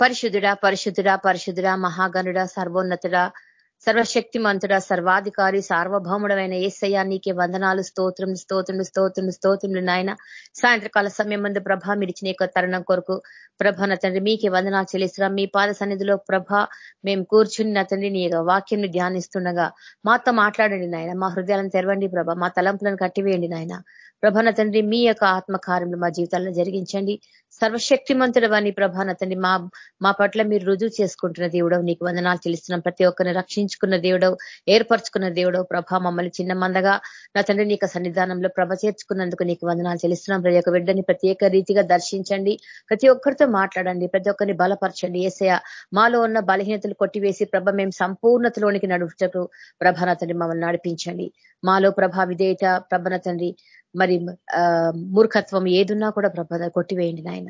పరిశుద్ధుడా పరిశుద్ధుడా పరిశుద్ధుడా మహాగనుడా సర్వోన్నతుడా సర్వశక్తిమంతుడ సర్వాధికారి సార్వభౌముడమైన ఏసయ్యా నీకే వందనాలు స్తోత్రం స్తోత్రులు స్తోత్రులు స్తోత్రులు నాయన. సాయంత్రకాల సమయం ముందు ప్రభ మీరిచిన యొక్క తరుణం కొరకు ప్రభ నా తండ్రి మీకే వందనాలు చెల్లిస్తున్నాం. మీ పాద సన్నిధిలో ప్రభ మేము కూర్చుని నా తండ్రి నీ వాక్యం ధ్యానిస్తుండగా మాతో మాట్లాడండి నాయన. మా హృదయాలను తెరవండి ప్రభ. మా తలంపులను కట్టివేయండి నాయన. ప్రభన తండ్రి మీ యొక్క ఆత్మకార్యములు మా జీవితాల్లో జరిగించండి. సర్వశక్తిమంతుడవని ప్రభాన తండ్రి మా మా పట్ల మీరు రుజువు చేసుకుంటున్న దేవుడవు నీకు వందనాలు తెలుస్తున్నాం ప్రతి ఒక్కరిని రక్షించుకున్న దేవుడవు ఏర్పరచుకున్న దేవుడవు. ప్రభ మమ్మల్ని చిన్న మందగా నా తండ్రి నీకు సన్నిధానంలో ప్రభ చేర్చుకున్నందుకు నీకు వందనాలు తెలుస్తున్నాం ప్రతి ఒక్క బిడ్డని ప్రత్యేక రీతిగా దర్శించండి. ప్రతి ఒక్కరితో మాట్లాడండి. ప్రతి ఒక్కరిని బలపరచండి. ఏసయ మాలో ఉన్న బలహీనతలు కొట్టివేసి ప్రభ మేము సంపూర్ణతలోనికి నడుపుటకు ప్రభాన తండ్రి మమ్మల్ని నడిపించండి. మాలో ప్రభా విధేయత ప్రభన తండ్రి మరి మూర్ఖత్వం ఏదున్నా కూడా ప్రభ కొట్టివేయండి నాయన.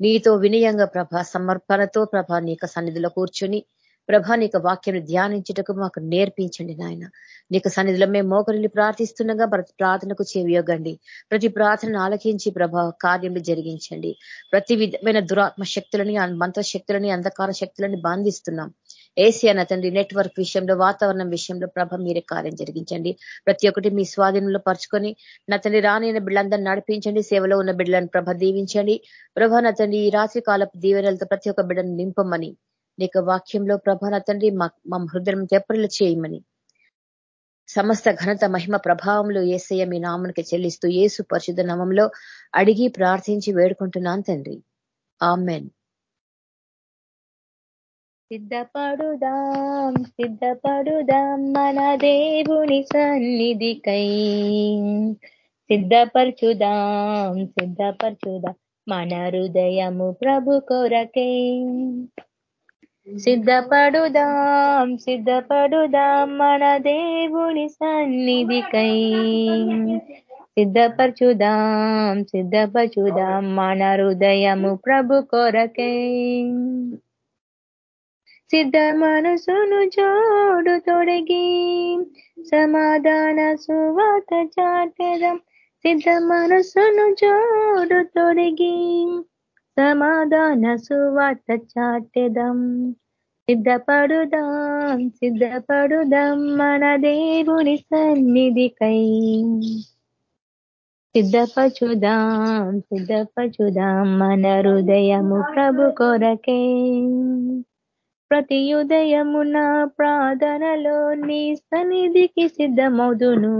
నీతో వినయంగా ప్రభ సమర్పణతో ప్రభ నీక సన్నిధిలో కూర్చొని ప్రభ నీకు వాక్యం ధ్యానించుటకు మాకు నేర్పించండి నాయన. నీకు సన్నిధిలో మేము మోకరిని ప్రార్థిస్తుండగా ప్రతి ప్రార్థనకు చేవియోగండి ప్రతి ప్రార్థనను ఆలకించి ప్రభ కార్యములు జరిగించండి. ప్రతి విధమైన దురాత్మ శక్తులని మంత్ర శక్తులని అంధకార శక్తులని బాంధిస్తున్నాం. ఏసీ తండ్రి నెట్వర్క్ విషయంలో వాతావరణం విషయంలో ప్రభ మీరే కార్యం జరిగించండి. ప్రతి ఒక్కటి మీ స్వాధీనంలో పరుచుకొని నా తండ్రి రానైన బిడ్డలందరినీ నడిపించండి. సేవలో ఉన్న బిడ్డలను ప్రభ దీవించండి. ప్రభ నా తండ్రి ఈ రాత్రి కాలపు దీవెనలతో ప్రతి ఒక్క బిడ్డను నింపమని నీకు వాక్యంలో ప్రభ నా తండ్రి మా హృదయం తెప్పరిలు చేయమని. సమస్త ఘనత మహిమ ప్రభావంలో ఏసయ్య మీ నామనికి చెల్లిస్తూ ఏసు పరిశుద్ధ నామంలో అడిగి ప్రార్థించి వేడుకుంటున్నాను తండ్రి. ఆమెన్. సిద్ధపడుదాం సిద్ధపడుదాం మన దేవుని సన్నిధికై. సిద్ధపరచుదాం సిద్ధపరచుదాం మన హృదయము ప్రభు కొరకై. సిద్ధపడుదాం సిద్ధపడుదాం మన దేవుని సన్నిధికై. సిద్ధపరచుదాం సిద్ధపరచుదాం మన హృదయము ప్రభు కొరకై. సిద్ధ మనసును జోడు తొడిగి సమాధాన సువాత చాటెదం. సిద్ధ మనసును జోడు తొడిగి సమాధాన సువాత చాటెదం. సిద్ధపడుదాం సిద్ధపడుదాం మన దేవుని సన్నిధికై. సిద్ధపచుదాం సిద్ధపచుదాం మన హృదయము ప్రభు కొరకే. ప్రతి ఉదయమున ప్రార్థనలో నీ సన్నిధికి సిద్ధమవుదును.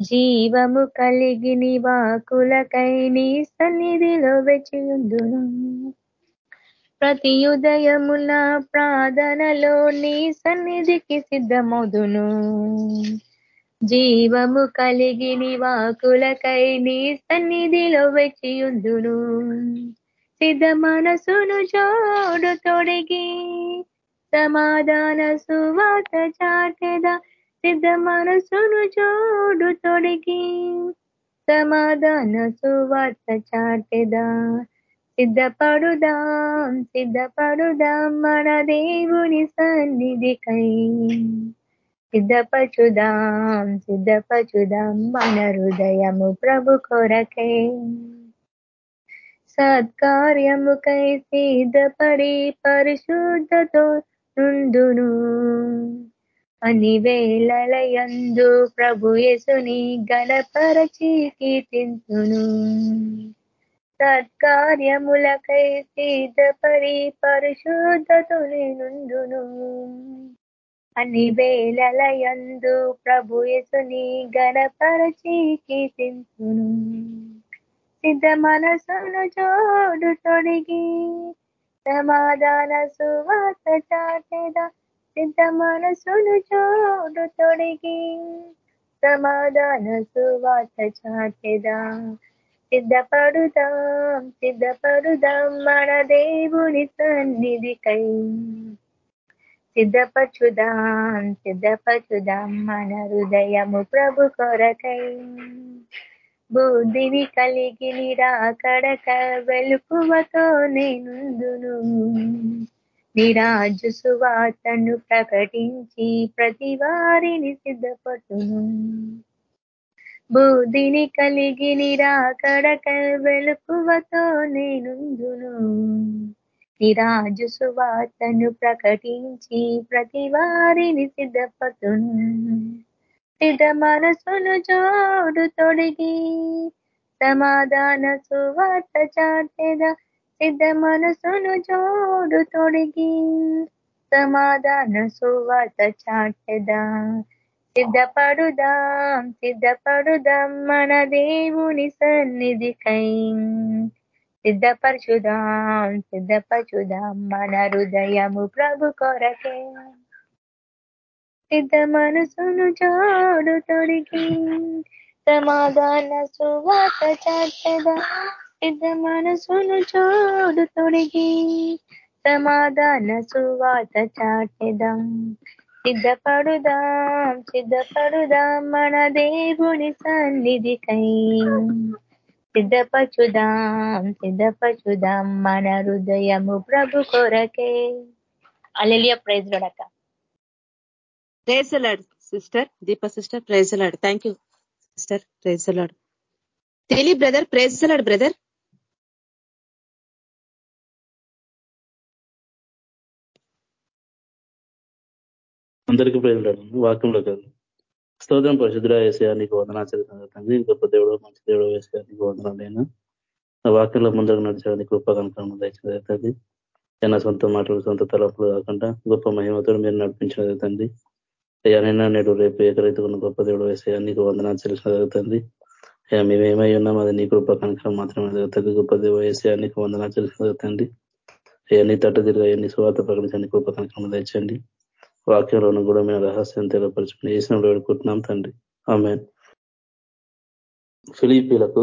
జీవము కలిగి నీ వాకులకై నీ సన్నిధిలో వెచియుందును ప్రతి ఉదయమున ప్రార్థనలో నీ సన్నిధికి సిద్ధమవుదును. జీవము కలిగి నీ వాకులకై నీ సన్నిధిలో వెచియుందును సిద్ధ మనసును జోడు తొడిగి సమాధాన సువాత చాటెద. సిద్ధ మనసును జోడు తొడిగి సమాధాన సువాత చాటెదా. సిద్ధపడుదాం సిద్ధపడుదాం మన దేవుని సన్నిధికై. సిద్ధపచుదాం సిద్ధపచుదాం మన హృదయము ప్రభు కొరకై. సత్కార్యముకై సిద్ధపడి పరిశుద్ధతో నుండును. అని వేళలయందు ప్రభు యేసుని గణపరచి కీర్తించును. సత్కార్యములకై సిద్ధపడి పరిశుద్ధతో నేనుందును అని వేళలయందు ప్రభు యేసుని గణపరచి కీర్తించును. సిద్ధ మనసును జోడు తొడిగి సమాధాన సువాత చాటెద సిద్ధ మనసును జోడు తొడిగి సమాధాన సువాత చాటెదా సిద్ధపడుదాం సిద్ధపడుదాం మన దేవుని సన్నిధికై. సిద్ధపచుదాం సిద్ధపచుదాం మన హృదయము ప్రభు కొరకై. బుద్ధిని కలిగి నిరాకడక వెలుపువతో నేనుందును. నిరాజు సువార్తను ప్రకటించి ప్రతి వారిని సిద్ధపట్టును బుద్ధిని కలిగి నిరాకడక వెలుపువతో నేనుందును. నిరాజు సువార్తను ప్రకటించి ప్రతి వారిని సిద్ధపడును సిద్ధ మనసును జోడు తొడిగి సమాధాన సువార్త చాటెద సిద్ధ మనసును జోడు తొడిగి సమాధాన సువార్త చాటెదా సిద్ధపడుదాం సిద్ధపడుదాం మన దేవుని సన్నిధికై సిద్ధపరచుదాం సిద్ధపరచుదాం మన హృదయము ప్రభు కొరకే. సిద్ధ మనసును చాడు తొడిగి సమాధాన సువాత చాటదా సిద్ధ మనసును చాడు తొడిగి సమాధాన సువాత చాటెదం సిద్ధపడుదాం సిద్ధపడుదాం మన దేవుని సన్నిధికై. సిద్ధపచుదాం సిద్ధపచుదాం మన హృదయము ప్రభు కొరకే. Alleluia praise లోడక praise sister. Deepa sister praise thank you sister. Praise the lord తెలి బ్రదర్ ప్రైజ్ బ్రదర్. అందరికీ ప్రేజలాడు. వాక్యంలో కాదు. స్తోత్రం పరిశుద్ధుడ వేసా నీకు వందనాచరితంగా గొప్ప దేవుడు మంచి దేవుడు వేసా నీకు వందనాలైనా ఆ వాక్యంలో ముందుకు నడిచడానికి గొప్ప కనుకరణ దయచేది నా సొంత మాటలు సొంత తలపులు కాకుండా గొప్ప మహిమతో మీరు నడిపించడం అయ్యానైనా నేడు రేపు ఏకరైతుకున్న గొప్ప దేవుడు వేసా నీకు వందనాలు చెల్లించిన జరుగుతుంది. అయ్యా మేమేమై ఉన్నాం అది నీ కృప కనుక మాత్రమే జరుగుతుంది. గొప్ప దేవ వేసా నీకు వందనాలు చెల్లించిన జరుగుతుంది. అయ్యా నీ తట్టు తిరిగి నీ స్వార్థ ప్రకటించండి కృప కనుక తెచ్చండి. వాక్యంలోనూ కూడా మేము రహస్యం తెలియపరచుకుని వేసినప్పుడు వేడుకుంటున్నాం తండ్రి. ఆమె ఫిలిపీలకు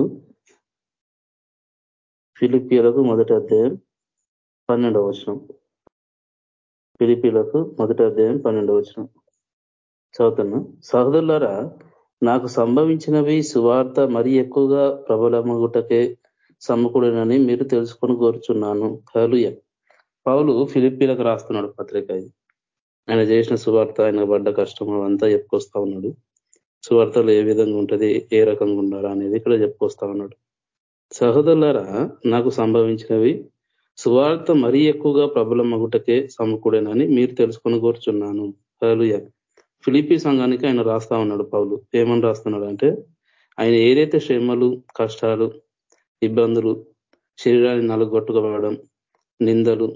ఫిలిపీలకు మొదటి అధ్యాయం పన్నెండవ వచనం. ఫిలిపీలకు మొదటి అధ్యాయం పన్నెండవ వచనం. చదువుతున్నా. సహోదరులారా నాకు సంభవించినవి సువార్త మరి ఎక్కువగా ప్రబలమగుటకే సమ్మకుడనని మీరు తెలుసుకొని కోరుచున్నాను. హలుయ పౌలు ఫిలిపీలకు రాస్తున్నాడు పత్రిక ఆయన చేసిన సువార్త ఆయన పడ్డ కష్టం అంతా చెప్పుకొస్తా ఉన్నాడు. సువార్తలు ఏ విధంగా ఉంటది ఏ రకంగా ఉండాలా అనేది ఇక్కడ చెప్పుకొస్తా ఉన్నాడు. సహోదరులారా నాకు సంభవించినవి సువార్త మరీ ఎక్కువగా ప్రబలమగుటకే సమకూడేనని మీరు తెలుసుకొని కోరుచున్నాను. హలుయ ఫిలిపి సంఘానికి ఆయన రాస్తా ఉన్నాడు పౌలు. ఏమని రాస్తున్నాడు అంటే ఆయన ఏదైతే శ్రమలు కష్టాలు ఇబ్బందులు శరీరాన్ని నలుగొట్టుకోవడం నిందలు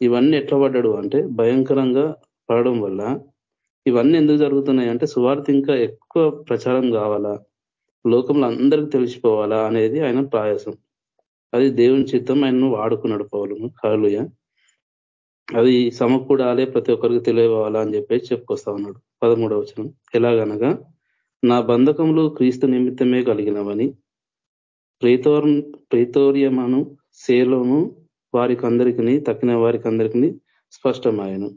ఇవన్నీ ఎట్లా పడ్డాడు అంటే భయంకరంగా పడడం వల్ల ఇవన్నీ ఎందుకు జరుగుతున్నాయి అంటే సువార్త ఇంకా ఎక్కువ ప్రచారం కావాలా లోకంలో అందరికి తెలిసిపోవాలా అనేది ఆయన ప్రయాసం అది దేవుని చిత్తం ఆయనను వాడుకున్నాడు పౌలును కాలుయ అది సమకూడాలే ప్రతి ఒక్కరికి తెలియవాలా అని చెప్పేసి చెప్పుకొస్తా ఉన్నాడు. పదమూడవ వచనం. ఎలాగనగా నా బంధకములు క్రీస్తు నిమిత్తమే కలిగినవని ప్రేతోర్ ప్రేతోర్యమను సేలోను వారికి అందరికీ తక్కిన వారికి అందరికీ స్పష్టమాయను.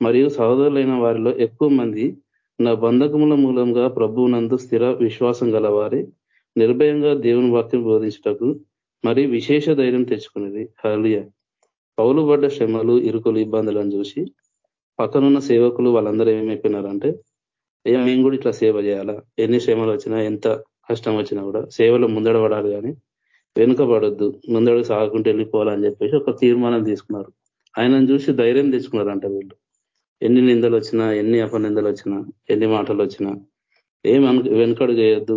మరియు సహోదరులైన వారిలో ఎక్కువ మంది నా బంధకముల మూలంగా ప్రభువునందు స్థిర విశ్వాసం గలవారి నిర్భయంగా దేవుని వాక్యం బోధించటకు మరి విశేష ధైర్యం తెచ్చుకునేది. హలియ పౌలు పడ్డ శ్రమలు ఇరుకులు ఇబ్బందులను చూసి పక్కనున్న సేవకులు వాళ్ళందరూ ఏమైపోయినారంటే ఏం మేము కూడా ఇట్లా సేవ చేయాలా? ఎన్ని శ్రమలు వచ్చినా ఎంత కష్టం వచ్చినా కూడా సేవలో ముందడబడాలి కానీ వెనుకబడొద్దు ముందడుగు సాగుకుంటూ వెళ్ళిపోవాలని చెప్పేసి ఒక తీర్మానం తీసుకున్నారు. ఆయనను చూసి ధైర్యం తెచ్చుకున్నారంట వీళ్ళు. ఎన్ని నిందలు వచ్చినా ఎన్ని అపనిందలు వచ్చినా ఎన్ని మాటలు వచ్చినా ఏం వెనుకడు చేయొద్దు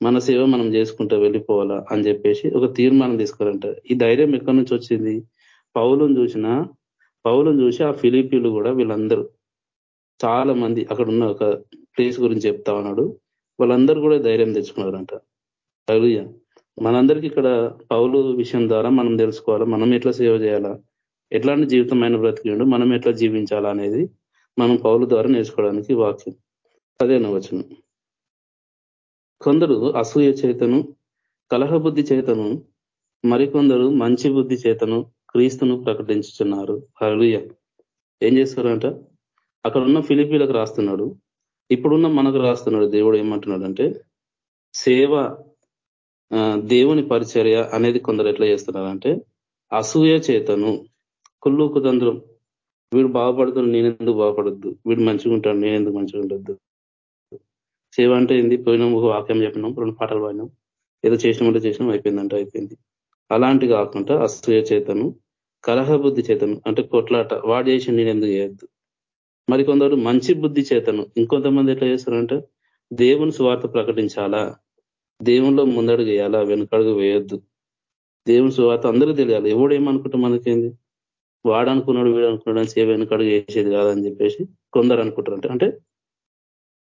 మన సేవ మనం చేసుకుంటూ వెళ్ళిపోవాలా అని చెప్పేసి ఒక తీర్మానం తీసుకోవాలంట ఈ ధైర్యం ఎక్కడి నుంచి వచ్చింది? పౌలను చూసినా పౌలను చూసి ఆ ఫిలిపీలు కూడా వీళ్ళందరూ చాలా మంది అక్కడ ఉన్న ఒక ప్లేస్ గురించి చెప్తా ఉన్నాడు. వాళ్ళందరూ కూడా ధైర్యం తెచ్చుకున్నారంట. అలుయ మనందరికీ ఇక్కడ పౌలు విషయం ద్వారా మనం తెలుసుకోవాలా? మనం ఎట్లా సేవ చేయాలా? ఎట్లాంటి జీవితమైన బ్రతికిండు? మనం ఎట్లా జీవించాలా అనేది మనం పౌలు ద్వారా నేర్చుకోవడానికి వాక్యం. అదే వచనం. కొందరు అసూయ చేతను కలహ బుద్ధి చేతను మరికొందరు మంచి బుద్ధి చేతను క్రీస్తును ప్రకటించుతున్నారు హలుయ ఏం చేస్తారంట? అక్కడ ఉన్న ఫిలిపీలకు రాస్తున్నాడు. ఇప్పుడున్న మనకు రాస్తున్నాడు. దేవుడు ఏమంటున్నాడు అంటే సేవ దేవుని పరిచర్య అనేది కొందరు ఎట్లా చేస్తున్నారంటే అసూయ చేతను కుళ్ళు కుతంత్రం వీడు బాగుపడుతుంది నేనెందుకు బాగుపడద్దు? వీడు మంచిగా ఉంటాడు నేనెందుకు మంచిగా ఉండొద్దు? సేవ అంటే ఏంది? పోయినాం ఒక వాక్యం చెప్పినాం రెండు పాటలు పాడినాం. ఏదో చేసినామంటే చేసినాం అయిపోయిందంటే అయిపోయింది. అలాంటి కాకుండా అసూయ చేతను కలహ బుద్ధి చేతను అంటే కొట్లాట వాడు చేసి నేను ఎందుకు చేయొద్దు? మరి కొందరు మంచి బుద్ధి చేతను ఇంకొంతమంది ఎట్లా చేస్తారంటే దేవుని స్వార్థ ప్రకటించాలా? దేవునిలో ముందడుగు వేయాలా? వెనుకడుగు వేయొద్దు. దేవుని స్వార్థ అందరికీ తెలియాలి. ఎవడు ఏమనుకుంటే మనకేంది? వాడు అనుకున్నాడు వీడు అనుకున్నాడు అని సేవ వెనుకడుగు వేసేది కాదని చెప్పేసి కొందరు అనుకుంటారు. అంటే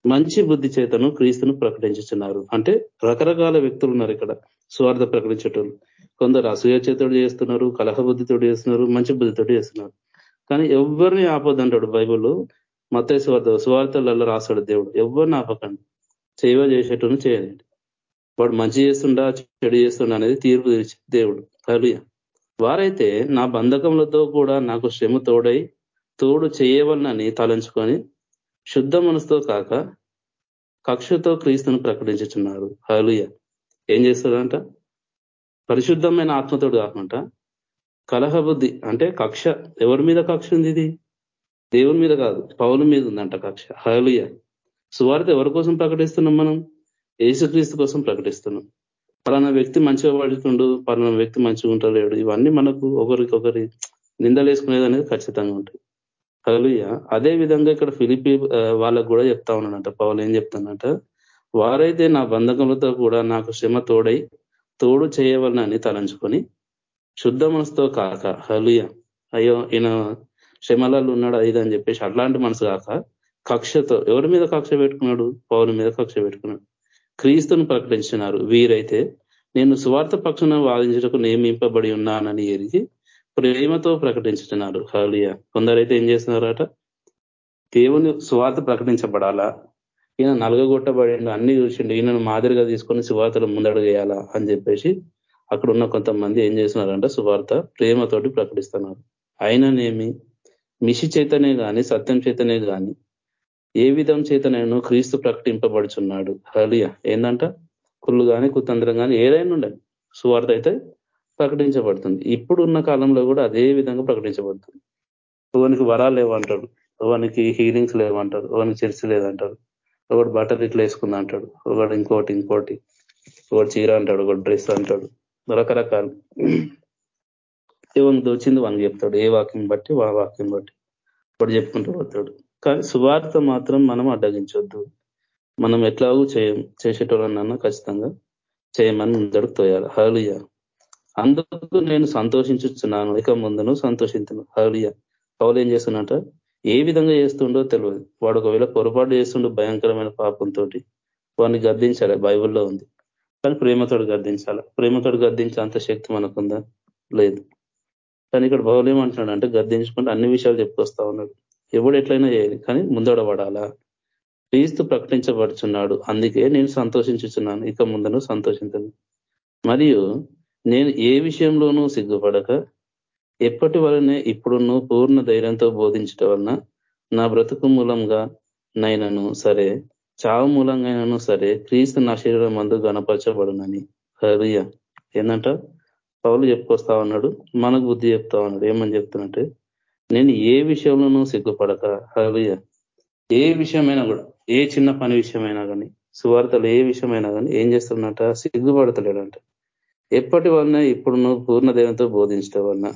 మంచి బుద్ధి చేతను క్రీస్తును ప్రకటించుతున్నారు అంటే రకరకాల వ్యక్తులు ఉన్నారు ఇక్కడ స్వార్థ ప్రకటించేటోళ్ళు. కొందరు అసూయ చేతుడు చేస్తున్నారు కలహ బుద్ధితోడు చేస్తున్నారు మంచి బుద్ధితోడు చేస్తున్నారు. కానీ ఎవరిని ఆపొద్దంటాడు బైబుల్? మత స్వార్థ సువార్తలలో రాస్తాడు దేవుడు. ఎవరిని ఆపకండి? సేవ చేసేటను చేయండి వాడు మంచి చేస్తుండా చెడు చేస్తుండా అనేది తీర్పు దేవుడు. కలియ వారైతే నా బంధకములతో కూడా నాకు శ్రమ తోడై తోడు చేయవలనని తలంచుకొని శుద్ధ మనసుతో కాక కక్షతో క్రీస్తును ప్రకటించుతున్నారు హలుయ ఏం చేస్తారంట పరిశుద్ధమైన ఆత్మతోడు కాకుండా కలహ బుద్ధి అంటే కక్ష. ఎవరి మీద కక్ష ఉంది ఇది? దేవుని మీద కాదు పౌల మీద ఉందంట కక్ష. హలియ సువార్త ఎవరి కోసం ప్రకటిస్తున్నాం మనం? ఏసుక్రీస్తు కోసం ప్రకటిస్తున్నాం. పలానా వ్యక్తి మంచిగా పడుతుండు పలానా వ్యక్తి మంచిగా ఉంటలేడు ఇవన్నీ మనకు ఒకరికొకరి నిందలేసుకునేది అనేది ఖచ్చితంగా ఉంటాయి హలియ అదే విధంగా ఇక్కడ ఫిలిపి వాళ్ళకు కూడా చెప్తా ఉన్నాడంట. పౌలు ఏం చెప్తానంట వారైతే నా బంధకములతో కూడా నాకు శ్రమ తోడై తోడు చేయవలనని తలంచుకొని శుద్ధ మనసుతో కాక హలుయ అయ్యో ఈయన శ్రమలలో ఉన్నాడు అది అని చెప్పేసి అట్లాంటి మనసు కాక కక్షతో ఎవరి మీద కక్ష పెట్టుకున్నాడు? పౌరు మీద కక్ష పెట్టుకున్నాడు. క్రీస్తును ప్రకటించినారు. వీరైతే నేను స్వార్థ పక్షున వాదించటకు నియమింపబడి ఉన్నానని ఎరిగి ప్రేమతో ప్రకటించుతున్నారు హలియ కొందరైతే ఏం చేస్తున్నారట? దేవుని స్వార్థ ప్రకటించబడాలా? ఈయన నలగగొట్టబడిండు అన్ని చూసిండు. ఈయనను మాదిరిగా తీసుకొని సువార్తలు ముందడుగేయాలా అని చెప్పేసి అక్కడ ఉన్న కొంతమంది ఏం చేస్తున్నారంటే సువార్త ప్రేమతోటి ప్రకటిస్తున్నారు. అయిననేమి? మిషి చేతనే కానీ సత్యం చేతనే కానీ ఏ విధం చేత నేను క్రీస్తు ప్రకటింపబడుచున్నాడు. హలియ ఏంటంట కుళ్ళు కానీ కుతంత్రం కానీ ఏదైనా ఉండండి సువార్త అయితే ప్రకటించబడుతుంది. ఇప్పుడు ఉన్న కాలంలో కూడా అదే విధంగా ప్రకటించబడుతుంది. ఒకనికి వరాలు లేవంటాడు. ఒకనికి హీలింగ్స్ లేవంటారు. ఒకనికి చర్చ లేదంటారు. ఒకటి బట్టలు ఇట్లా వేసుకుంది అంటాడు. ఒకటి ఇంకోటి ఇంకోటి. ఒకటి చీర అంటాడు ఒకటి డ్రెస్ అంటాడు. రకరకాలు ఏమని దోచింది వానికి చెప్తాడు. ఏ వాక్యం బట్టి వా వాక్యం బట్టి. ఒకటి చెప్పుకుంటూ పోతాడు. కానీ సువార్త మాత్రం మనం అడ్డగించొద్దు. మనం ఎట్లాగూ చేయం చేసేటోళ్ళన్నా ఖచ్చితంగా చేయమని ముందడుగు తోయాలి. హలియ అందుకు నేను సంతోషించుతున్నాను ఇక ముందును సంతోషించను హలియ పౌలు ఏం చేస్తున్నట ఏ విధంగా చేస్తుండో తెలియదు. వాడు ఒకవేళ పొరపాటు చేస్తుండో భయంకరమైన పాపంతో వాడిని గద్దించాలి బైబుల్లో ఉంది. కానీ ప్రేమతోడు గద్దించాలి? ప్రేమతోడు గద్దించే అంత శక్తి మనకుందా? లేదు. కానీ ఇక్కడ బౌలు ఏమంటున్నాడు అంటే గద్దించుకుంటే అన్ని విషయాలు చెప్పుకొస్తా ఉన్నాడు. ఎవడు ఎట్లయినా చేయాలి కానీ ముందడబడాలా? క్రీస్తు ప్రకటించబడుచున్నాడు. అందుకే నేను సంతోషించుచున్నాను. ఇక ముందను సంతోషించను మరియు నేను ఏ విషయంలోనూ సిగ్గుపడక ఎప్పటి వలనే ఇప్పుడును పూర్ణ ధైర్యంతో బోధించటం వలన నా బ్రతుకు మూలంగా నైనను సరే చావు మూలంగానూ సరే క్రీస్తు నా శరీరం మందు గణపరచబడునని హరియ ఏంటంట పౌలు చెప్పుకొస్తా ఉన్నాడు మనకు బుద్ధి చెప్తా ఉన్నాడు. ఏమని చెప్తున్నట్టే? నేను ఏ విషయంలోనూ సిగ్గుపడక. హరియ ఏ విషయమైనా కూడా ఏ చిన్న పని విషయమైనా కానీ సువార్తలు ఏ విషయమైనా కానీ ఏం చేస్తున్నట సిగ్గుపడతలేడంట. ఎప్పటి వలన ఇప్పుడు నువ్వు పూర్ణ దేవంతో బోధించడం వలన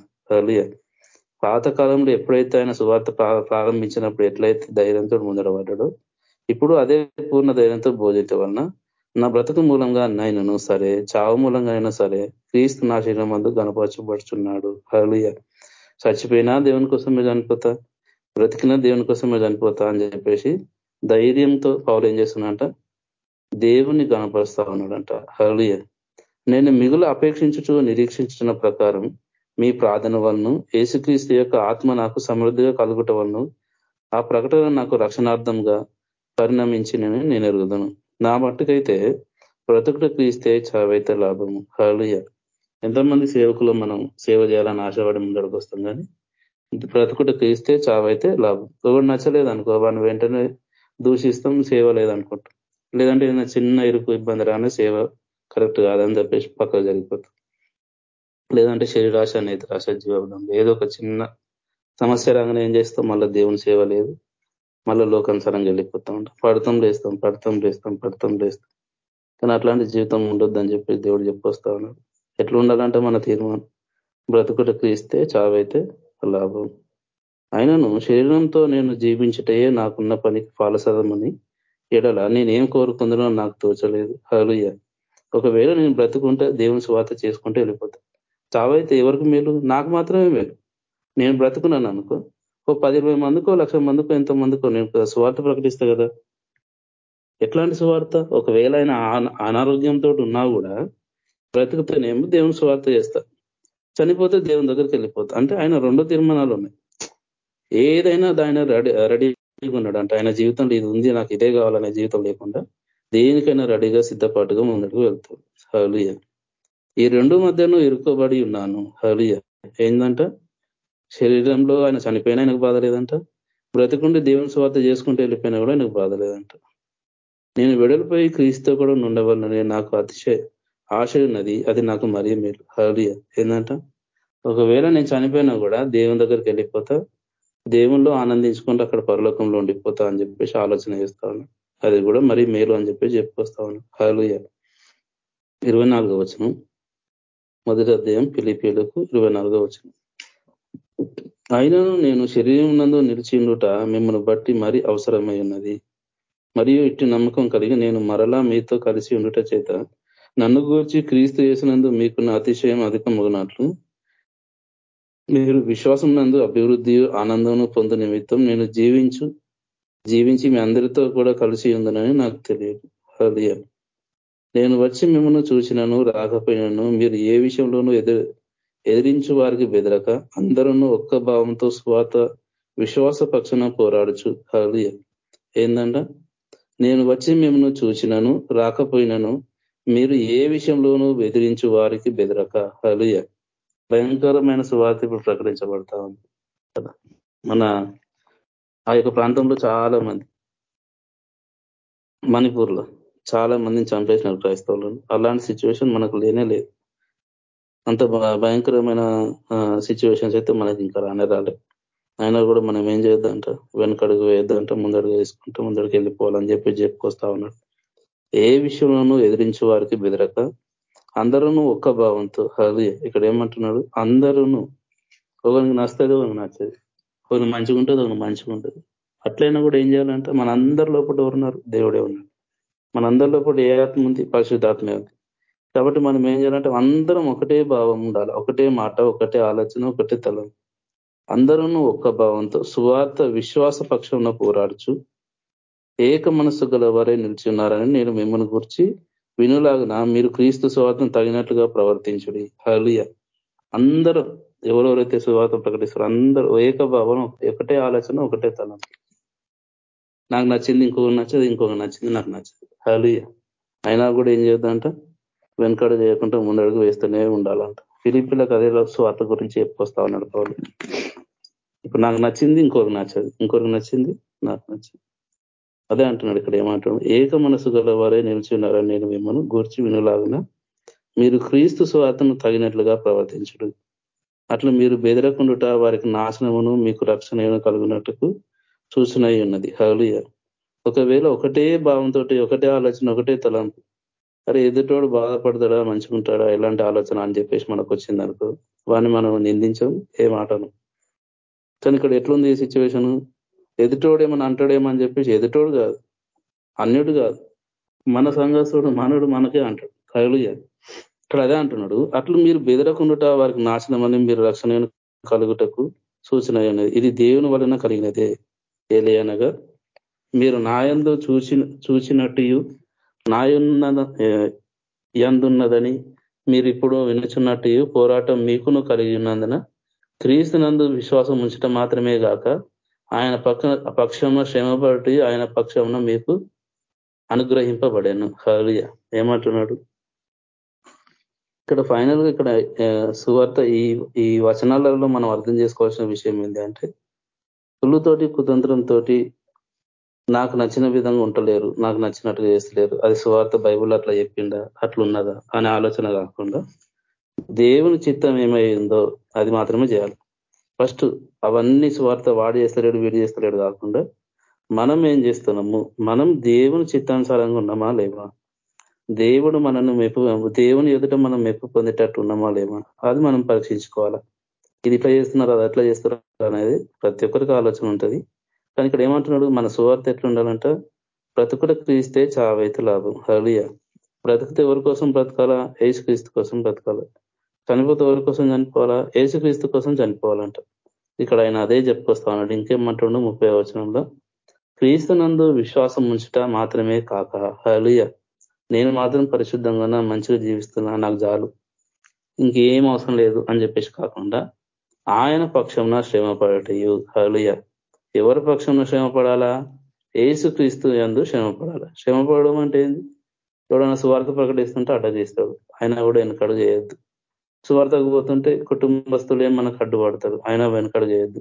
పాతకాలంలో ఎప్పుడైతే ఆయన సువార్త ప్రారంభించినప్పుడు ఎట్లయితే ధైర్యంతో ముందడబడ్డాడో ఇప్పుడు అదే పూర్ణ ధైర్యంతో బోధించడం వలన నా బ్రతుకు మూలంగా నైనను సరే చావు మూలంగా అయినా సరే క్రీస్తు నా శరీరం మందు గణపరచబడుచున్నాడు. హలియ చచ్చిపోయినా దేవుని కోసమే చనిపోతా బ్రతికినా దేవుని కోసమే చనిపోతా అని చెప్పేసి ధైర్యంతో పౌలు ఏం చేస్తున్నట దేవుని గణపరుస్తా ఉన్నాడంట. హలియ నేను మిగులు అపేక్షించుచు నిరీక్షించిన ప్రకారం మీ ప్రార్థన వలన యేసుక్రీస్తు యొక్క ఆత్మ నాకు సమృద్ధిగా కలుగుట వలన ఆ ప్రకటన నాకు రక్షణార్థంగా పరిణమించి నేను నేను ఎరుగుదను. నా మట్టుకైతే బ్రతుకుడు క్రీస్తే చావైతే లాభము. హలుయ ఎంతమంది సేవకులు మనం సేవ చేయాలని ఆశపడి ముందడికి వస్తాం కానీ బ్రతుకుడు క్రీస్తే చావైతే లాభం. ఎవరు నచ్చలేదు అనుకో వాడిని వెంటనే దూషిస్తాం సేవ లేదనుకుంటాం. లేదంటే ఏదైనా చిన్న ఇరుకు ఇబ్బంది రాని సేవ కరెక్ట్ కాదని చెప్పేసి పక్కకు జరిగిపోతాం. లేదంటే శరీరాశ అనేది రాశ జీవడం ఏదో ఒక చిన్న సమస్య రాగానే ఏం చేస్తాం? మళ్ళీ దేవుని సేవ లేదు. మళ్ళీ లోకానుసారంగా వెళ్ళిపోతా ఉంటాం. పడతాం లేస్తాం పడతాం లేస్తాం పడతాం లేస్తాం. కానీ అట్లాంటి జీవితం ఉండొద్దని చెప్పి దేవుడు చెప్పొస్తా ఉన్నాడు. ఎట్లా ఉండాలంటే మన తీర్మానం. బ్రతుకుట క్రీస్తే చావైతే లాభం. అయినను శరీరంతో నేను జీవించటయే నాకున్న పనికి ఫాలసదమని ఎడల. నేనేం కోరుకుందనో నాకు తోచలేదు. హలుయ ఒకవేళ నేను బ్రతుకుంటే దేవుని స్వాత చేసుకుంటే వెళ్ళిపోతాను చావైతే ఎవరికి మేలు? నాకు మాత్రమే మేలు. నేను బ్రతుకున్నాను అనుకో. ఓ పది ఇరవై మందికో లక్ష మందికో ఎంత మందికో నేను స్వార్థ ప్రకటిస్తా కదా. ఎట్లాంటి స్వార్థ ఒకవేళ ఆయన అనారోగ్యంతో ఉన్నా కూడా బ్రతుకుతేనేమో దేవుని స్వార్థ చేస్తా. చనిపోతే దేవుని దగ్గరికి వెళ్ళిపోతా. అంటే ఆయన రెండో తీర్మానాలు ఉన్నాయి. ఏదైనా ఆయన రెడీ రెడీగా ఉన్నాడు అంటే ఆయన జీవితంలో ఇది ఉంది నాకు ఇదే కావాలనే జీవితం లేకుండా దేనికైనా రెడీగా సిద్ధపాటుగా ముందుకు వెళ్తాడు. హలియ ఈ రెండు మధ్యను ఇరుకోబడి ఉన్నాను. హలియ ఏంటంట శరీరంలో ఆయన చనిపోయినా ఆయనకు బాధ లేదంట? బ్రతికుండి దేవుని స్వార్థ చేసుకుంటూ వెళ్ళిపోయినా కూడా ఆయనకు బాధ లేదంట. నేను వెడలిపోయి క్రీస్తు కూడా ఉండవలనని నాకు అతిశయ ఆశ ఉన్నది. అది నాకు మరీ మేలు. హలియ ఏంటంట ఒకవేళ నేను చనిపోయినా కూడా దేవుని దగ్గరికి వెళ్ళిపోతా దేవుల్లో ఆనందించుకుంటూ అక్కడ పరలోకంలో ఉండిపోతా అని చెప్పేసి ఆలోచన చేస్తాను అది కూడా మరీ మేలు అని చెప్పేసి చెప్పుకొస్తా ఉన్నాను హలుయ ఇరవై నాలుగో వచనం. మొదటి అధ్యాయం పిలిపీలకు ఇరవై నాలుగో వచ్చిన అయినను నేను శరీరం నందు నిలిచిండుట మిమ్మల్ని బట్టి మరి అవసరమై ఉన్నది. మరియు ఇట్టి నమ్మకం కలిగి నేను మరలా మీతో కలిసి ఉండుట చేత నన్ను గూర్చి క్రీస్తు చేసినందు మీకున్న అతిశయం అధికమగినట్లు మీరు విశ్వాసం నందు అభివృద్ధి ఆనందం పొందు నిమిత్తం నేను జీవించు జీవించి మీ అందరితో కూడా కలిసి ఉందనని నాకు తెలియదు. హృదయ నేను వచ్చి మిమ్మల్ని చూసినను రాకపోయినను మీరు ఏ విషయంలోనూ ఎదురు ఎదిరించు వారికి బెదరక అందరూ ఒక్క భావంతో స్వాత విశ్వాస పక్షణ పోరాడుచు. హలియ ఏందంట? నేను వచ్చి మిమ్మల్ని చూసినను రాకపోయినను మీరు ఏ విషయంలోనూ బెదిరించు వారికి బెదరక. హలియ భయంకరమైన సువార్త ఇప్పుడు ప్రకటించబడతా ఉంది. కదా? మన ఆ యొక్క ప్రాంతంలో చాలా మంది మణిపూర్లో చాలా మందిని చంపేసినారు క్రైస్తవులను. అలాంటి సిచ్యువేషన్ మనకు లేనే లేదు. అంత భయంకరమైన సిచ్యువేషన్స్ అయితే మనకి ఇంకా రానే రాలేదు అయినా కూడా మనం ఏం చేద్దంట? వెనకడుగు వేద్దంట ముందడుగు వేసుకుంటే ముందడికి వెళ్ళిపోవాలని చెప్పి చెప్పుకొస్తా ఉన్నాడు. ఏ విషయంలోనూ ఎదిరించే వారికి బెదరక అందరూ ఒక్క భావంతో అది ఇక్కడ ఏమంటున్నాడు? అందరూ ఒకరికి నచ్చదు ఒకరికి నచ్చదు. ఒకరికి మంచిగా ఉంటుంది ఒకరికి మంచిగా ఉంటుంది అట్లయినా కూడా ఏం చేయాలంటే? మన అందరి లోపల ఎవరున్నారు? దేవుడే ఉన్నాడు మన కూడా ఏ ఆత్మ ఉంది? పరిశుద్ధాత్మ ఉంది. కాబట్టి మనం ఏం చేయాలంటే అందరం ఒకటే భావం ఉండాలి. ఒకటే మాట ఒకటే ఆలోచన ఒకటే తలం. అందరూ ఒక్క భావంతో సువార్త విశ్వాస పక్షంలో పోరాడుచు ఏక మనసు గల వారే నిలిచి ఉన్నారని నేను మిమ్మల్ని గురించి వినులాగిన మీరు క్రీస్తు సువార్తను తగినట్లుగా ప్రవర్తించుడి. హలియ అందరూ ఎవరెవరైతే సువార్త ప్రకటిస్తారో అందరూ ఏక భావం ఒకటే ఆలోచన ఒకటే తలం. నాకు నచ్చింది ఇంకొక నచ్చదు ఇంకొక నచ్చింది నాకు నచ్చదు. హలియ అయినా కూడా ఏం చేద్దంట? వెనకడు చేయకుండా ముందడుగు వేస్తూనే ఉండాలంట. ఫిలిపిలకు అదే స్వార్థ గురించి చెప్పుకొస్తా ఉన్నాడు పౌరులు ఇప్పుడు నాకు నచ్చింది ఇంకొక నచ్చదు. ఇంకొకరికి నచ్చింది నాకు నచ్చింది. అదే అంటున్నాడు ఇక్కడ ఏమంటాడు? ఏక మనసు గల వారే నిలిచి ఉన్నారని నేను మిమ్మల్ని గూర్చి వినులాగిన? మీరు క్రీస్తు స్వార్థను తగినట్లుగా ప్రవర్తించడు. అట్లా మీరు బెదరకుండుట వారికి నాశనమును మీకు రక్షణ కలుగునట్టుకు చూసినై ఉన్నది. హలుయ ఒకవేళ ఒకటే భావంతో ఒకటే ఆలోచన ఒకటే తలంపు అరే ఎదుటోడు బాధపడతాడా మంచుకుంటాడా ఎలాంటి ఆలోచన అని చెప్పేసి మనకు వచ్చింది అనుకో వాడిని మనం నిందించాం ఏ మాటను. కానీ ఇక్కడ ఎట్లుంది ఈ సిచ్యువేషన్? ఎదుటోడేమని అంటాడేమని చెప్పేసి ఎదుటోడు కాదు అన్యుడు కాదు. మన సంఘస్తుడు మనడు మనకే అంటాడు. కలులు ఇక్కడ అదే అంటున్నాడు అట్లు మీరు బెదరకుండుట వారికి నాశనం అని మీరు రక్షణ కలుగుటకు సూచన ఇది దేవుని వలన కలిగినదే. అనగా మీరు నాయందు చూసి చూసినట్టు నాయున్న ఎందున్నదని మీరు ఇప్పుడు వినుచున్నట్టు పోరాటం మీకును కలిగి ఉన్నందున క్రీస్తునందు విశ్వాసం ఉంచటం మాత్రమే గాక ఆయన పక్కన పక్షంలో శ్రమపడి ఆయన పక్షంలో మీకు అనుగ్రహింపబడాను. హలియ ఏమంటున్నాడు? ఇక్కడ ఫైనల్గా ఇక్కడ సువార్త ఈ ఈ వచనాలలో మనం అర్థం చేసుకోవాల్సిన విషయం ఏంటంటే కుళ్ళుతోటి కుతంత్రంతో నాకు నచ్చిన విధంగా ఉండలేరు నాకు నచ్చినట్టుగా చేస్తలేరు. అది సువార్త బైబుల్ అట్లా చెప్పిండా అట్లున్నదా? అనే ఆలోచన కాకుండా దేవుని చిత్తం ఏమైందో అది మాత్రమే చేయాలి. ఫస్ట్ అవన్నీ స్వార్థ వాడు చేస్తలేడు వీడు చేస్తలేడు కాకుండా మనం ఏం చేస్తున్నాము? మనం దేవుని చిత్తానుసారంగా ఉన్నామా లేవా? దేవుడు మనను మెప్పు దేవుని ఎదుట మనం మెప్పు పొందేటట్టు ఉన్నామా లేమా అది మనం పరీక్షించుకోవాలా. ఇది ఇట్లా చేస్తున్నారు అది అట్లా చేస్తున్నారు అనేది ప్రతి ఒక్కరికి ఆలోచన ఉంటుంది. కానీ ఇక్కడ ఏమంటున్నాడు మన సువార్త ఎట్లా ఉండాలంట బ్రతుకుడు క్రీస్తే చావైతే లాభం. హలియ బ్రతికితే ఎవరి కోసం బ్రతకాలా? క్రీస్తు కోసం బ్రతకాలా? చనిపోతే ఎవరి కోసం చనిపోవాలా? క్రీస్తు కోసం చనిపోవాలంట. ఇక్కడ ఆయన అదే చెప్పుకొస్తా ఉన్నాడు. ఇంకేమంటుండో ముప్పై వచనంలో? క్రీస్తునందు విశ్వాసం ఉంచుట మాత్రమే కాక. హలియ నేను మాత్రం పరిశుద్ధంగా మంచిగా జీవిస్తున్నా నాకు చాలు. ఇంకేం అవసరం లేదు అని చెప్పేసి కాకుండా ఆయన పక్షంన శ్రమ పడటయు హలుయ ఎవరి పక్షంలో శ్రమ పడాలా ఏసు క్రీస్తు ఎందు శ్రమ పడాలా శ్రమ పడడం అంటే ఏంది? ఎవడన్నా సువార్త ప్రకటిస్తుంటే అడ్డగిస్తాడు ఆయన కూడా వెనకడు చేయొద్దు సువార్తకు పోతుంటే కుటుంబస్తులే మనకు అడ్డుపడతారు ఆయన వెనకడు చేయొద్దు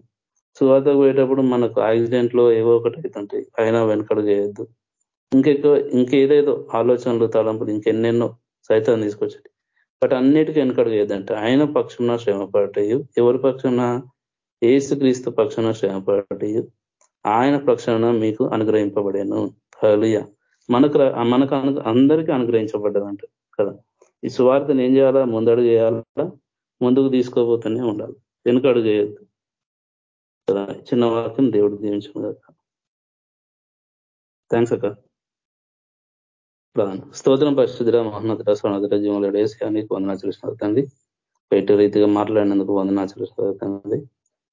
సువార్తకు పోయేటప్పుడు మనకు యాక్సిడెంట్లో ఏవో ఒకటి అవుతుంటాయి. ఆయన వెనకడు చేయొద్దు ఇంకెక్కువ ఇంకేదేదో ఆలోచనలు తలంపులు ఇంకెన్నెన్నో సైతం తీసుకొచ్చాడు. బట్ అన్నిటికీ వెనకడు చేయొద్దంటే ఆయన పక్షంన శ్రమ ఎవరి పక్షంన ఏసు క్రీస్తు పక్షాన శ్రమ ఆయన పక్షాన మీకు అనుగ్రహింపబడాను. హలియ మనకు మనకు అందరికీ అనుగ్రహించబడ్డదంట కదా. ఈ సువార్తను ఏం చేయాలా? ముందడుగు చేయాలా ముందుకు తీసుకోబోతూనే ఉండాలి. వెనుకడుగు చేయొద్దు కదా. చిన్న వాక్యం దేవుడు దీవించు కదా థ్యాంక్స్ అక్క. స్తోత్రం పరిస్థితిరా మహోన్నత స్వనదర జీవంలో వేసానికి నీకు వందనా పెట్టి తండ్రి. పెట్టే రీతిగా మాట్లాడినందుకు వందనా చూసిన తండ్రి.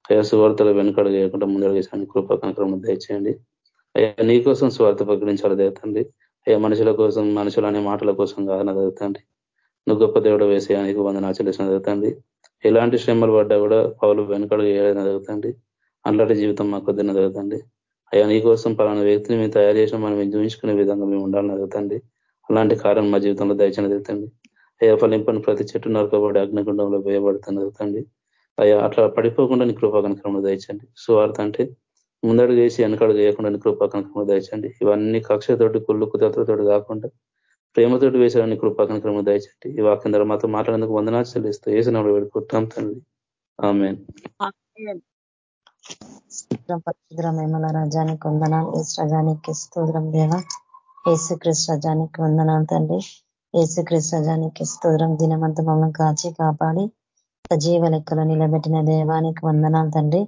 అయ్యా సువార్తలు వెనుకడు వేయకుండా ముందడుగు చేసాను కృపా కంక్రమం దయచేయండి. అయ్యా నీ కోసం స్వార్థ ప్రకటించాలి జరుగుతుంది అయ్యా మనుషుల కోసం మనుషులు అనే మాటల కోసం కాదని జరుగుతుంది నువ్వు గొప్ప దేవుడు వేసేయానికి వంద జరుగుతుంది ఎలాంటి శ్రమలు పడ్డా కూడా పౌలు వెనుకడు వేయాలని జరుగుతుంది అలాంటి జీవితం మాకు వద్దని జరుగుతుంది అయ్యా నీ కోసం పలానా వ్యక్తిని మేము తయారు చేసిన మనం చూపించుకునే విధంగా మేము ఉండాలని అడుగుతండి. అలాంటి కారణం మా జీవితంలో దయచని అడుగుతండి. అయ్యా ఫలింపని ప్రతి చెట్టు నరకబడి అగ్నిగుండంలో వేయబడుతుంది అడుగుతండి. అయ్యా అట్లా పడిపోకుండా నీ కృపా దయచండి సువార్త అంటే ముందడుగు వేసి వెనకడు చేయకుండా నీ కృపా దయచండి ఇవన్నీ కక్షతోటి కుళ్ళు కుదరతతోటి కాకుండా ప్రేమతోటి వేసేవాడిని కృపా దయచండి ఈ వాక్యం ద్వారా మాతో మాట్లాడేందుకు వందనాలు చెల్లిస్తూ వేసినప్పుడు వేడుకుంటాం తండ్రి. ఆమె పరిశుద్రమేమల రజానికి వందనాలు. ఏసు రజానికి స్తోత్రం దేవ. ఏసుక్రీస్ రజానికి వందనాలు తండ్రి. ఏసుక్రీస్ రజానికి స్తోత్రం. దినమంతా మమ్మల్ని కాచి కాపాడి సజీవ లెక్కలో నిలబెట్టిన దేవానికి వందనాలు తండ్రి.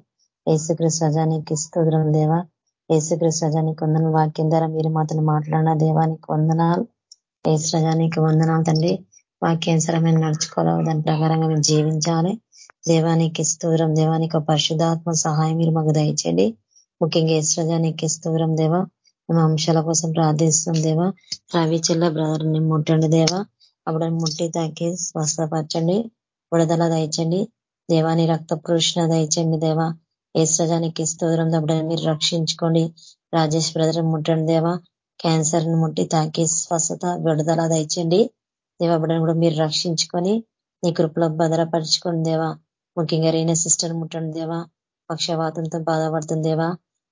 ఏసుక్రీస్ రజానికి స్తోత్రం దేవ. ఏసుక్రీస్ రజానికి వందన వాక్యం ద్వారా మీరు మాతను మాట్లాడిన దేవానికి వందనాలు. ఏసు రజానికి వందనాలు తండ్రి. వాక్యానుసరమైన నడుచుకోవాలి? దాని ప్రకారంగా మేము జీవించాలి. దేవానికి స్తూరం దేవానికి పరిశుధాత్మ సహాయం మీరు మాకు దయచేయండి. ముఖ్యంగా ఏశ్రజానికి స్తూరం దేవా. మేము అంశాల కోసం ప్రార్థిస్తాం దేవా. రవి చెల్ల బ్రదర్ని ముట్టండి దేవా. అప్పుడు ముట్టి తాకి స్వస్థపరచండి. విడుదల దయచండి. దేవాని రక్త కృష్ణ దయచండి దేవా. ఏశ్రజానికి స్తూరం అప్పుడు మీరు రక్షించుకోండి. రాజేష్ బ్రదర్ ముట్టండి దేవా. క్యాన్సర్ని ముట్టి తాకి స్వస్థత విడుదల దయచండి. దేవా కూడా మీరు రక్షించుకొని నీ కృపలో భద్రపరచుకోండి దేవా. ముఖ్యంగా రీన సిస్టర్ ముట్టండి దేవా పక్షవాతంతో బాధపడుతుంది దేవా.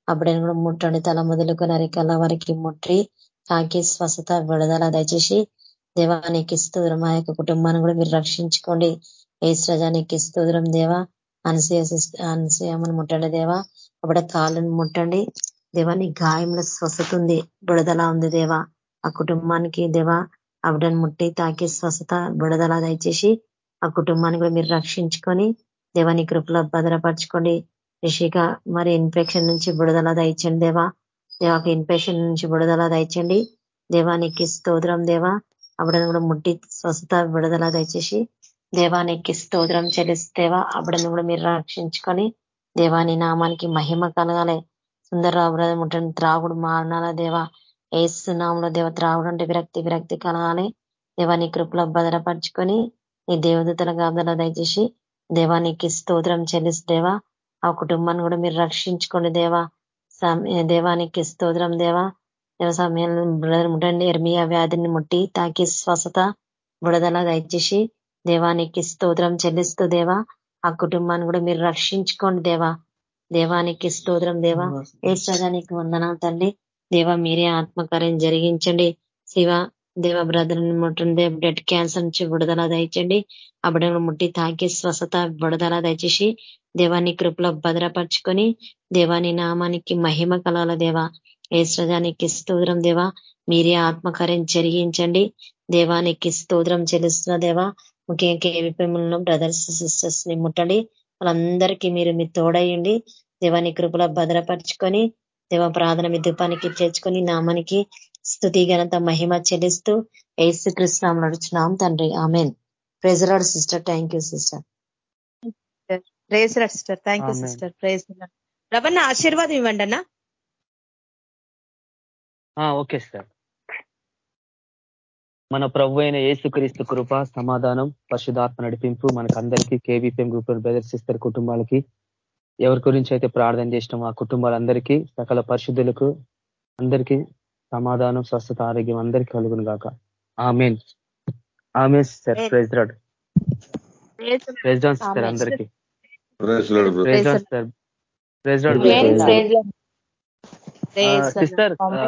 అప్పుడైనా కూడా ముట్టండి తల మొదలుకొని అరికల వారికి ముట్టి తాకి స్వస్థత విడదల దయచేసి దేవానికి స్తూరం ఆ యొక్క కుటుంబాన్ని కూడా మీరు రక్షించుకోండి. ఏ స్రజానికి దేవా. అనసూయ అనసూయమని ముట్టండి దేవా. అప్పుడే కాళ్ళని ముట్టండి. దేవాని గాయంలో స్వస్థత ఉంది విడుదల ఉంది దేవా. ఆ కుటుంబానికి దేవా అప్పుడని ముట్టి తాకి స్వస్థత విడుదల దయచేసి ఆ కుటుంబాన్ని కూడా మీరు రక్షించుకొని దేవాని కృపలో భద్రపరచుకోండి. రిషిక మరి ఇన్ఫెక్షన్ నుంచి బుడదల దయచండి దేవా. దేవాకి ఇన్ఫెక్షన్ నుంచి బుడదల దయచండి దేవానికి స్తోత్రం దేవా. అప్పుడని కూడా ముట్టి స్వస్థత విడుదల దయచేసి దేవానికి స్తోత్రం చెల్లిస్తేవా అప్పుడని కూడా మీరు రక్షించుకొని దేవాని నామానికి మహిమ కలగాలి. సుందరరావు ముట్టని త్రాగుడు మారణాల దేవా. ఏసునామంలో దేవ త్రాగుడు అంటే విరక్తి విరక్తి కలగాలి. దేవాని కృపలో భద్రపరచుకొని నీ దేవదూతల గాబదల దయచేసి దేవానికి స్తోత్రం చెల్లిస్తేవా ఆ కుటుంబాన్ని కూడా మీరు రక్షించుకోండి దేవా. దేవానికి స్తోత్రం దేవా. దేవ సమయంలో ముట్టండి. ఎర్మియా వ్యాధిని ముట్టి తాకి స్వస్థత బుడదల దయచేసి దేవానికి స్తోత్రం చెల్లిస్తూ దేవా. ఆ కుటుంబాన్ని కూడా మీరు రక్షించుకోండి దేవా. దేవానికి స్తోత్రం దేవా. ఏ సదానికి వందనాలు తండ్రి. దేవా మీరే ఆత్మకార్యం జరిగించండి. శివ దేవ బ్రదర్ని ముట్టండి బ్లడ్ క్యాన్సర్ నుంచి విడుదల దయచండి ఆ బిడ్డను ముట్టి తాకి స్వస్థత విడుదల దయచేసి దేవాన్ని కృపలో భద్రపరుచుకొని దేవాని నామానికి మహిమ కలాల దేవా. ఏ సృజానికి స్తోత్రం దేవా. మీరే ఆత్మకార్యం జరిగించండి. దేవానికి స్తోత్రం చెల్లిస్తున్న దేవా. ముఖ్యంగా బ్రదర్స్ సిస్టర్స్ని ముట్టండి. వాళ్ళందరికీ మీరు మీ తోడయ్యండి. దేవాని కృపలో భద్రపరుచుకొని దేవ ప్రార్థన మీ దుపానికి చేర్చుకొని నామానికి స్థుతి ఘనత మహిమ చెల్లిస్తూ ఏసు కృష్ణ నడుచున్నాం తండ్రి. Amen. Praise the lord sister thank you sister sister thank you sister praise ఆశీర్వాదం ఇవ్వండి అన్న. ఓకే సార్ మన ప్రభు అయిన ఏసుక్రీస్తు కృప సమాధానం పరిశుధాత్మ నడిపింపు మనకందరికీ కేవీపీఎం గ్రూప్ సిస్టర్ కుటుంబాలకి ఎవరి గురించి అయితే ప్రార్థన చేసినాం ఆ కుటుంబాలందరికీ సకల పరిశుద్ధులకు అందరికీ సమాధానం స్వస్థత ఆరోగ్యం అందరికీ కలుగును గాక. ఆమెన్. ఆమె సార్ ప్రైజ్ రాడ్ ప్రైజ్ డాన్ సార్ అందరికీ. ప్రైజ్ డాన్ సార్ ప్రైజ్ రాడ్ సిస్టర్